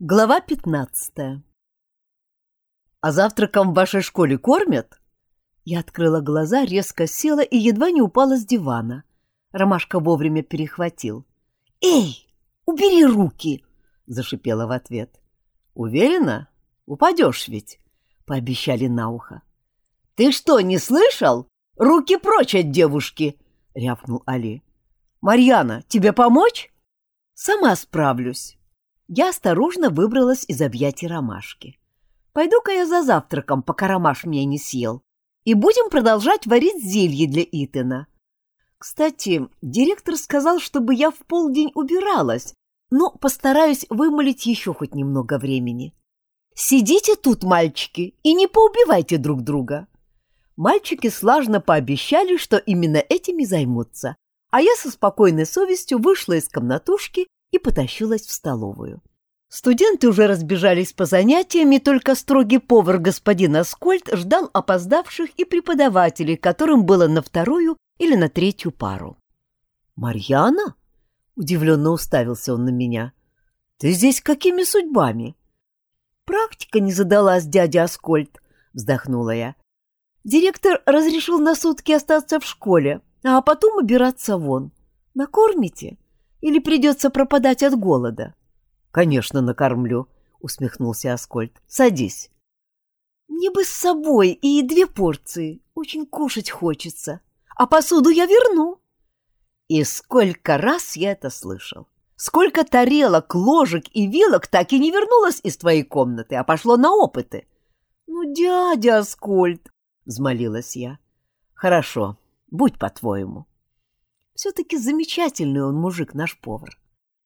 Глава пятнадцатая. «А завтраком в вашей школе кормят?» Я открыла глаза, резко села и едва не упала с дивана. Ромашка вовремя перехватил. «Эй, убери руки!» — зашипела в ответ. «Уверена? Упадешь ведь?» — пообещали на ухо. «Ты что, не слышал? Руки прочь от девушки!» — рявкнул Али. «Марьяна, тебе помочь?» «Сама справлюсь». Я осторожно выбралась из объятий ромашки. Пойду-ка я за завтраком, пока ромаш меня не съел, и будем продолжать варить зелье для Итана. Кстати, директор сказал, чтобы я в полдень убиралась, но постараюсь вымолить еще хоть немного времени. Сидите тут, мальчики, и не поубивайте друг друга. Мальчики слажно пообещали, что именно этим и займутся, а я со спокойной совестью вышла из комнатушки и потащилась в столовую. Студенты уже разбежались по занятиям, и только строгий повар господин Аскольд ждал опоздавших и преподавателей, которым было на вторую или на третью пару. «Марьяна?» — удивленно уставился он на меня. «Ты здесь какими судьбами?» «Практика не задалась, дядя Аскольд», — вздохнула я. «Директор разрешил на сутки остаться в школе, а потом убираться вон. Накормите?» Или придется пропадать от голода? — Конечно, накормлю, — усмехнулся Аскольд. — Садись. — Мне бы с собой и две порции. Очень кушать хочется. А посуду я верну. И сколько раз я это слышал. Сколько тарелок, ложек и вилок так и не вернулось из твоей комнаты, а пошло на опыты. — Ну, дядя Аскольд, — взмолилась я. — Хорошо, будь по-твоему. Все-таки замечательный он мужик, наш повар.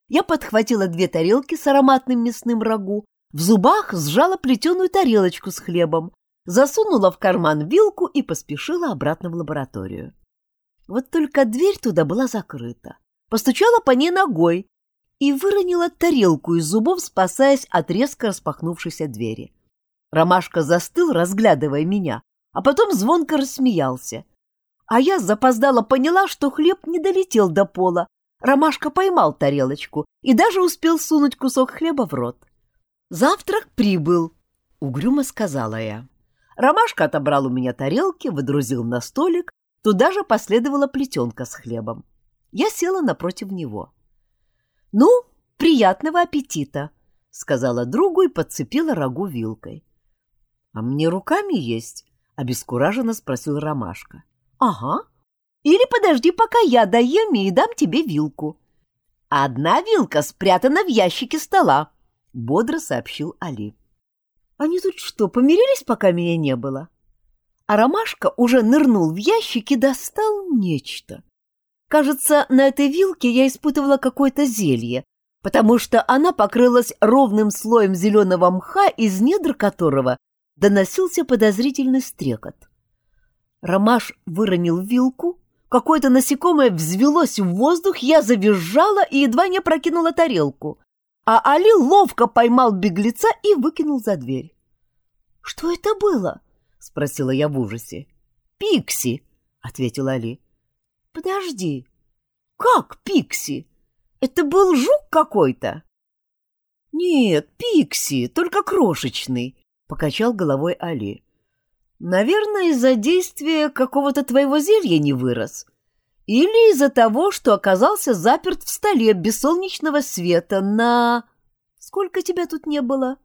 Я подхватила две тарелки с ароматным мясным рагу, в зубах сжала плетеную тарелочку с хлебом, засунула в карман вилку и поспешила обратно в лабораторию. Вот только дверь туда была закрыта. Постучала по ней ногой и выронила тарелку из зубов, спасаясь от резко распахнувшейся двери. Ромашка застыл, разглядывая меня, а потом звонко рассмеялся. А я запоздала поняла, что хлеб не долетел до пола. Ромашка поймал тарелочку и даже успел сунуть кусок хлеба в рот. «Завтрак прибыл», — угрюмо сказала я. Ромашка отобрал у меня тарелки, выдрузил на столик, туда же последовала плетенка с хлебом. Я села напротив него. «Ну, приятного аппетита!» — сказала другу и подцепила рагу вилкой. «А мне руками есть?» — обескураженно спросил Ромашка. Ага. Или подожди, пока я доем и дам тебе вилку. Одна вилка спрятана в ящике стола, бодро сообщил Али. Они тут что, помирились, пока меня не было? А Ромашка уже нырнул в ящик и достал нечто. Кажется, на этой вилке я испытывала какое-то зелье, потому что она покрылась ровным слоем зеленого мха, из недр которого доносился подозрительный стрекот. Ромаш выронил вилку, какое-то насекомое взвелось в воздух, я завизжала и едва не прокинула тарелку, а Али ловко поймал беглеца и выкинул за дверь. — Что это было? — спросила я в ужасе. — Пикси, — ответил Али. — Подожди, как Пикси? Это был жук какой-то? — Нет, Пикси, только крошечный, — покачал головой Али. Наверное, из-за действия какого-то твоего зелья не вырос. Или из-за того, что оказался заперт в столе без солнечного света на... Сколько тебя тут не было?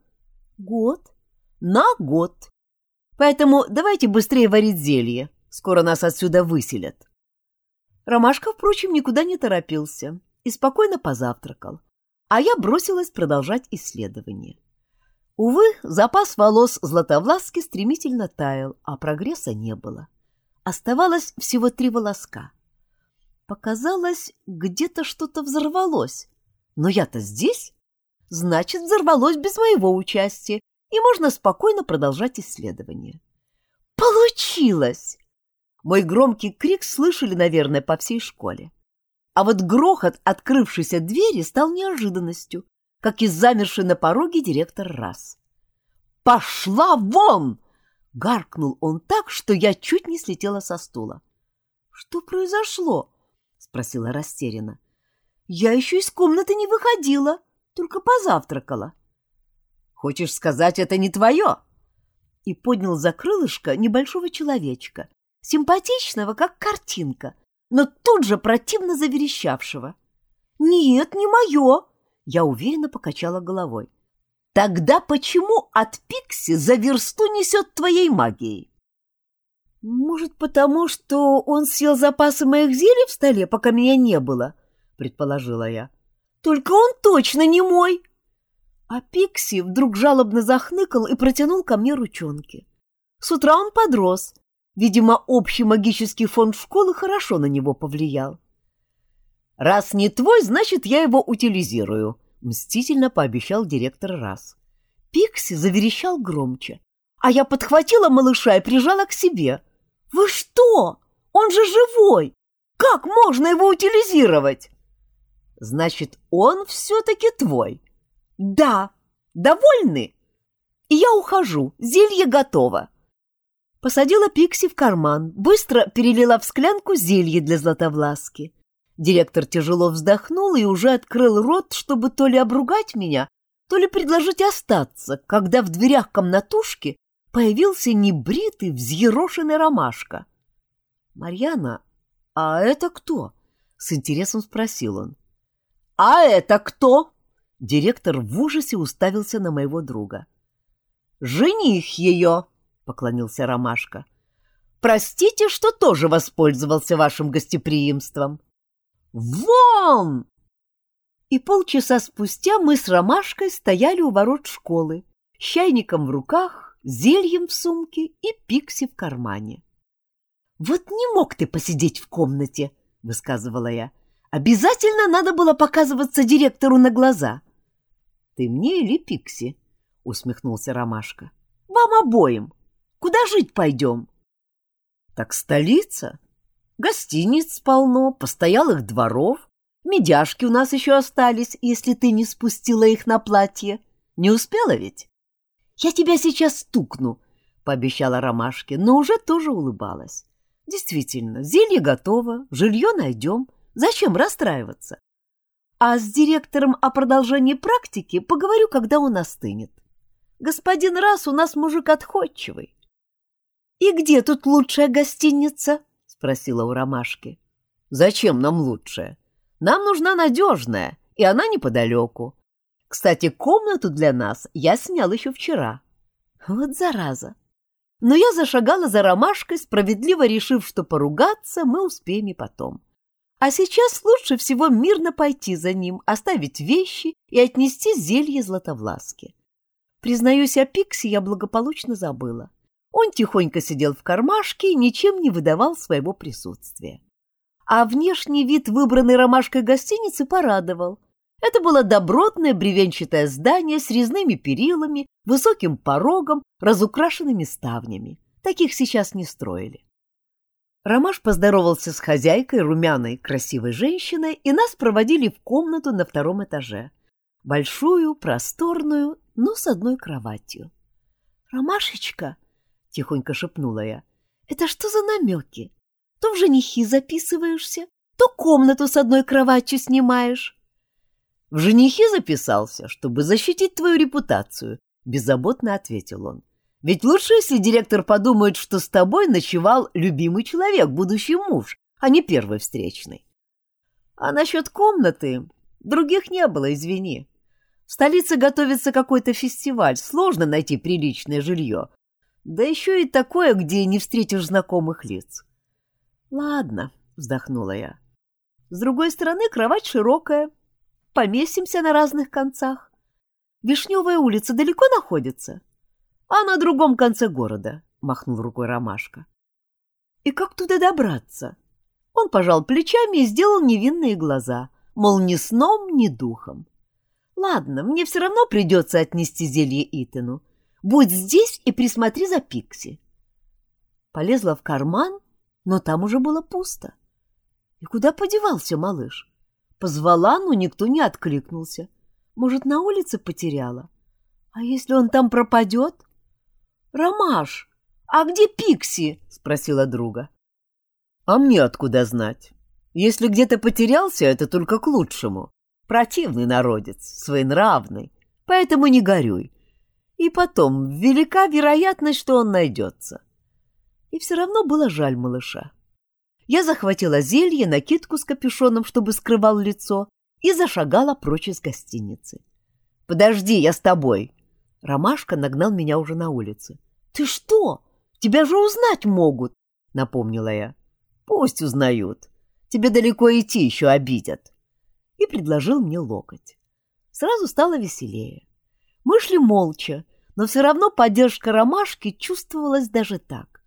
Год. На год. Поэтому давайте быстрее варить зелье. Скоро нас отсюда выселят. Ромашка, впрочем, никуда не торопился и спокойно позавтракал, а я бросилась продолжать исследование. Увы, запас волос Златовласки стремительно таял, а прогресса не было. Оставалось всего три волоска. Показалось, где-то что-то взорвалось. Но я-то здесь. Значит, взорвалось без моего участия, и можно спокойно продолжать исследование. Получилось! Мой громкий крик слышали, наверное, по всей школе. А вот грохот открывшейся двери стал неожиданностью, как и замерший на пороге директор раз. «Пошла вон!» — гаркнул он так, что я чуть не слетела со стула. «Что произошло?» — спросила растерянно. «Я еще из комнаты не выходила, только позавтракала». Хочешь сказать, это не твое?» И поднял за крылышко небольшого человечка, симпатичного, как картинка, но тут же противно заверещавшего. «Нет, не мое!» Я уверенно покачала головой. «Тогда почему от Пикси за версту несет твоей магией?» «Может, потому что он съел запасы моих зелий в столе, пока меня не было?» — предположила я. «Только он точно не мой!» А Пикси вдруг жалобно захныкал и протянул ко мне ручонки. С утра он подрос. Видимо, общий магический фон школы хорошо на него повлиял. «Раз не твой, значит, я его утилизирую», — мстительно пообещал директор раз. Пикси заверещал громче, а я подхватила малыша и прижала к себе. «Вы что? Он же живой! Как можно его утилизировать?» «Значит, он все-таки твой?» «Да. Довольны?» «И я ухожу. Зелье готово». Посадила Пикси в карман, быстро перелила в склянку зелье для Златовласки. Директор тяжело вздохнул и уже открыл рот, чтобы то ли обругать меня, то ли предложить остаться, когда в дверях комнатушки появился небритый, взъерошенный ромашка. «Марьяна, а это кто?» — с интересом спросил он. «А это кто?» Директор в ужасе уставился на моего друга. «Жених ее!» — поклонился Ромашка. «Простите, что тоже воспользовался вашим гостеприимством». «Вон!» И полчаса спустя мы с Ромашкой стояли у ворот школы, с чайником в руках, зельем в сумке и пикси в кармане. «Вот не мог ты посидеть в комнате», — высказывала я. «Обязательно надо было показываться директору на глаза». «Ты мне или Пикси?» — усмехнулся Ромашка. «Вам обоим. Куда жить пойдем?» «Так столица. Гостиниц полно, постоялых дворов. Медяшки у нас еще остались, если ты не спустила их на платье. Не успела ведь?» «Я тебя сейчас стукну», — пообещала Ромашке, но уже тоже улыбалась. «Действительно, зелье готово, жилье найдем. Зачем расстраиваться? А с директором о продолжении практики поговорю, когда он остынет. Господин Раз у нас мужик отходчивый. — И где тут лучшая гостиница? — спросила у Ромашки. — Зачем нам лучшая? Нам нужна надежная, и она неподалеку. Кстати, комнату для нас я снял еще вчера. Вот зараза! Но я зашагала за Ромашкой, справедливо решив, что поругаться мы успеем и потом. А сейчас лучше всего мирно пойти за ним, оставить вещи и отнести зелье Златовласке. Признаюсь, о Пикси я благополучно забыла. Он тихонько сидел в кармашке и ничем не выдавал своего присутствия. А внешний вид выбранной ромашкой гостиницы порадовал. Это было добротное бревенчатое здание с резными перилами, высоким порогом, разукрашенными ставнями. Таких сейчас не строили. Ромаш поздоровался с хозяйкой, румяной, красивой женщиной, и нас проводили в комнату на втором этаже. Большую, просторную, но с одной кроватью. «Ромашечка!» — тихонько шепнула я. «Это что за намеки? То в женихи записываешься, то комнату с одной кроватью снимаешь». «В женихи записался, чтобы защитить твою репутацию», — беззаботно ответил он. Ведь лучше, если директор подумает, что с тобой ночевал любимый человек, будущий муж, а не первый встречный. А насчет комнаты других не было, извини. В столице готовится какой-то фестиваль, сложно найти приличное жилье. Да еще и такое, где не встретишь знакомых лиц. Ладно, вздохнула я. С другой стороны, кровать широкая. Поместимся на разных концах. Вишневая улица далеко находится? а на другом конце города, — махнул рукой Ромашка. И как туда добраться? Он пожал плечами и сделал невинные глаза, мол, ни сном, ни духом. Ладно, мне все равно придется отнести зелье Итану. Будь здесь и присмотри за Пикси. Полезла в карман, но там уже было пусто. И куда подевался малыш? Позвала, но никто не откликнулся. Может, на улице потеряла? А если он там пропадет? «Ромаш, а где Пикси?» — спросила друга. «А мне откуда знать? Если где-то потерялся, это только к лучшему. Противный народец, своенравный, поэтому не горюй. И потом, велика вероятность, что он найдется. И все равно было жаль малыша. Я захватила зелье, накидку с капюшоном, чтобы скрывал лицо, и зашагала прочь из гостиницы. «Подожди, я с тобой!» Ромашка нагнал меня уже на улице. «Ты что? Тебя же узнать могут!» — напомнила я. «Пусть узнают. Тебе далеко идти, еще обидят». И предложил мне локоть. Сразу стало веселее. Мы шли молча, но все равно поддержка ромашки чувствовалась даже так.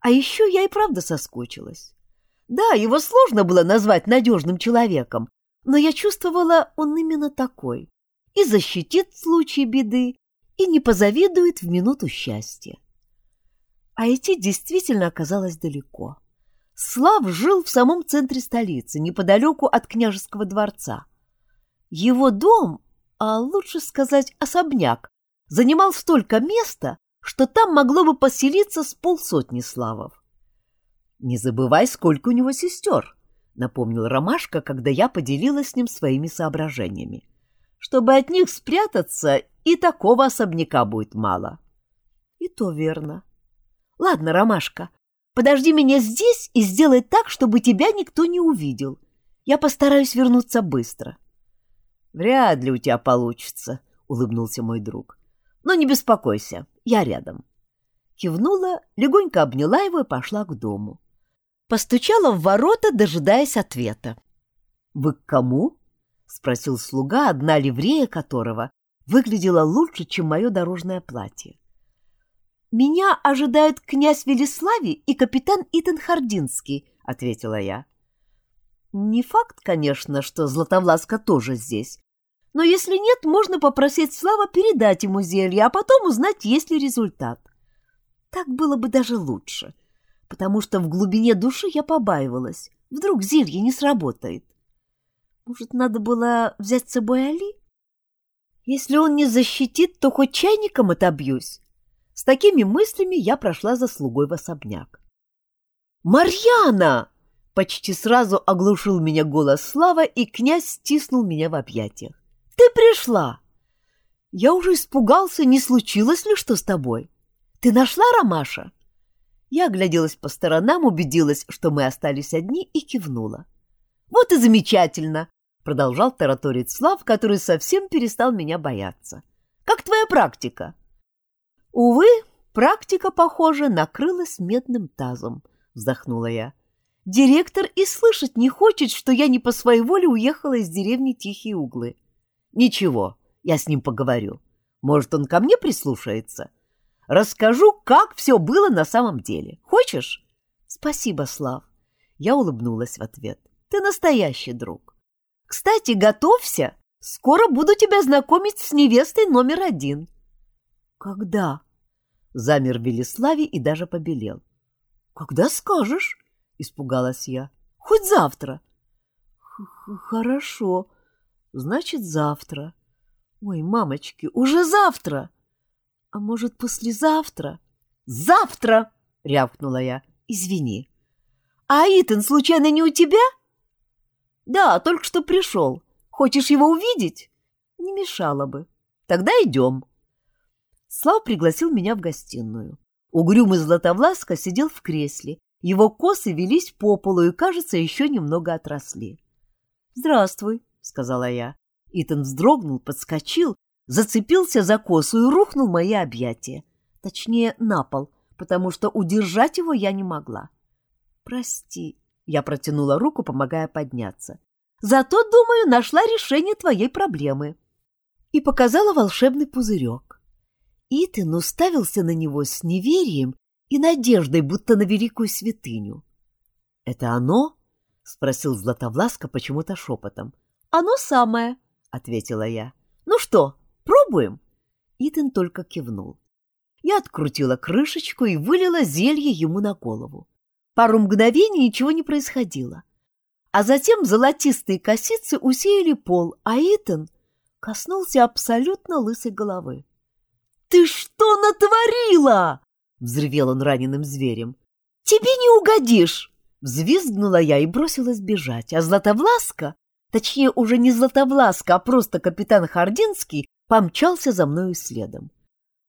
А еще я и правда соскучилась. Да, его сложно было назвать надежным человеком, но я чувствовала, он именно такой. И защитит в случае беды, и не позавидует в минуту счастья. А идти действительно оказалось далеко. Слав жил в самом центре столицы, неподалеку от княжеского дворца. Его дом, а лучше сказать особняк, занимал столько места, что там могло бы поселиться с полсотни славов. «Не забывай, сколько у него сестер», — напомнил Ромашка, когда я поделилась с ним своими соображениями. «Чтобы от них спрятаться, и такого особняка будет мало». «И то верно. Ладно, Ромашка, подожди меня здесь и сделай так, чтобы тебя никто не увидел. Я постараюсь вернуться быстро». «Вряд ли у тебя получится», — улыбнулся мой друг. «Но не беспокойся, я рядом». Кивнула, легонько обняла его и пошла к дому. Постучала в ворота, дожидаясь ответа. «Вы к кому?» — спросил слуга, одна ливрея которого выглядела лучше, чем мое дорожное платье. «Меня ожидают князь Велислави и капитан Итан Хардинский», — ответила я. «Не факт, конечно, что Златовласка тоже здесь, но если нет, можно попросить Слава передать ему зелье, а потом узнать, есть ли результат. Так было бы даже лучше, потому что в глубине души я побаивалась. Вдруг зелье не сработает. Может, надо было взять с собой Али? Если он не защитит, то хоть чайником отобьюсь. С такими мыслями я прошла за слугой в особняк. «Марьяна!» Почти сразу оглушил меня голос Слава, и князь стиснул меня в объятиях. «Ты пришла!» «Я уже испугался, не случилось ли что с тобой? Ты нашла Ромаша?» Я огляделась по сторонам, убедилась, что мы остались одни, и кивнула. «Вот и замечательно!» — продолжал тараторить Слав, который совсем перестал меня бояться. «Как твоя практика?» «Увы, практика, похоже, накрылась медным тазом», — вздохнула я. «Директор и слышать не хочет, что я не по своей воле уехала из деревни Тихие Углы». «Ничего, я с ним поговорю. Может, он ко мне прислушается?» Расскажу, как все было на самом деле. Хочешь? Спасибо, Слав. Я улыбнулась в ответ. Ты настоящий друг. Кстати, готовься. Скоро буду тебя знакомить с невестой номер один. Когда? Замер Велиславий и даже побелел. Когда скажешь? Испугалась я. Хоть завтра. Хорошо. Значит, завтра. Ой, мамочки, уже завтра. А может, послезавтра? Завтра! рявкнула я. Извини. А Итан случайно не у тебя? Да, только что пришел. Хочешь его увидеть? Не мешало бы. Тогда идем. Слав пригласил меня в гостиную. Угрюмый Златовласка сидел в кресле. Его косы велись по полу и, кажется, еще немного отросли. «Здравствуй», — сказала я. Итан вздрогнул, подскочил зацепился за косу и рухнул в мои объятия. Точнее, на пол, потому что удержать его я не могла. «Прости», — я протянула руку, помогая подняться. «Зато, думаю, нашла решение твоей проблемы». И показала волшебный пузырек. Итан уставился на него с неверием и надеждой, будто на великую святыню. «Это оно?» — спросил Златовласка почему-то шепотом. «Оно самое», — ответила я. «Ну что, Пробуем?» Итан только кивнул. Я открутила крышечку и вылила зелье ему на голову. Пару мгновений ничего не происходило. А затем золотистые косицы усеяли пол, а Итан коснулся абсолютно лысой головы. «Ты что натворила?» — взревел он раненым зверем. «Тебе не угодишь!» Взвизгнула я и бросилась бежать, а Златовласка, точнее уже не Златовласка, а просто капитан Хардинский, помчался за мною следом.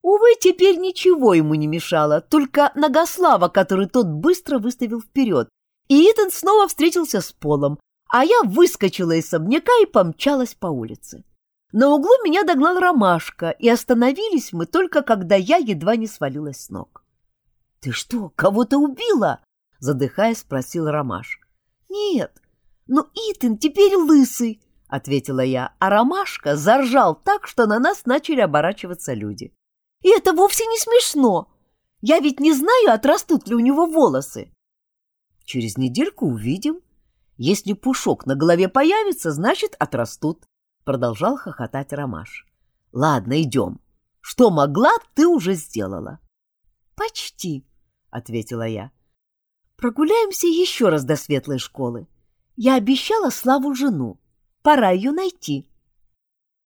Увы, теперь ничего ему не мешало, только Ногослава, который тот быстро выставил вперед, и Итан снова встретился с Полом, а я выскочила из особняка и помчалась по улице. На углу меня догнал Ромашка, и остановились мы только, когда я едва не свалилась с ног. — Ты что, кого-то убила? — задыхаясь, спросил Ромаш. — Нет, но Итан теперь лысый, — ответила я, а Ромашка заржал так, что на нас начали оборачиваться люди. — И это вовсе не смешно. Я ведь не знаю, отрастут ли у него волосы. — Через недельку увидим. Если пушок на голове появится, значит, отрастут, — продолжал хохотать Ромаш. — Ладно, идем. Что могла, ты уже сделала. — Почти, — ответила я. — Прогуляемся еще раз до светлой школы. Я обещала Славу жену. Пора ее найти.